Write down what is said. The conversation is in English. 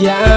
yeah.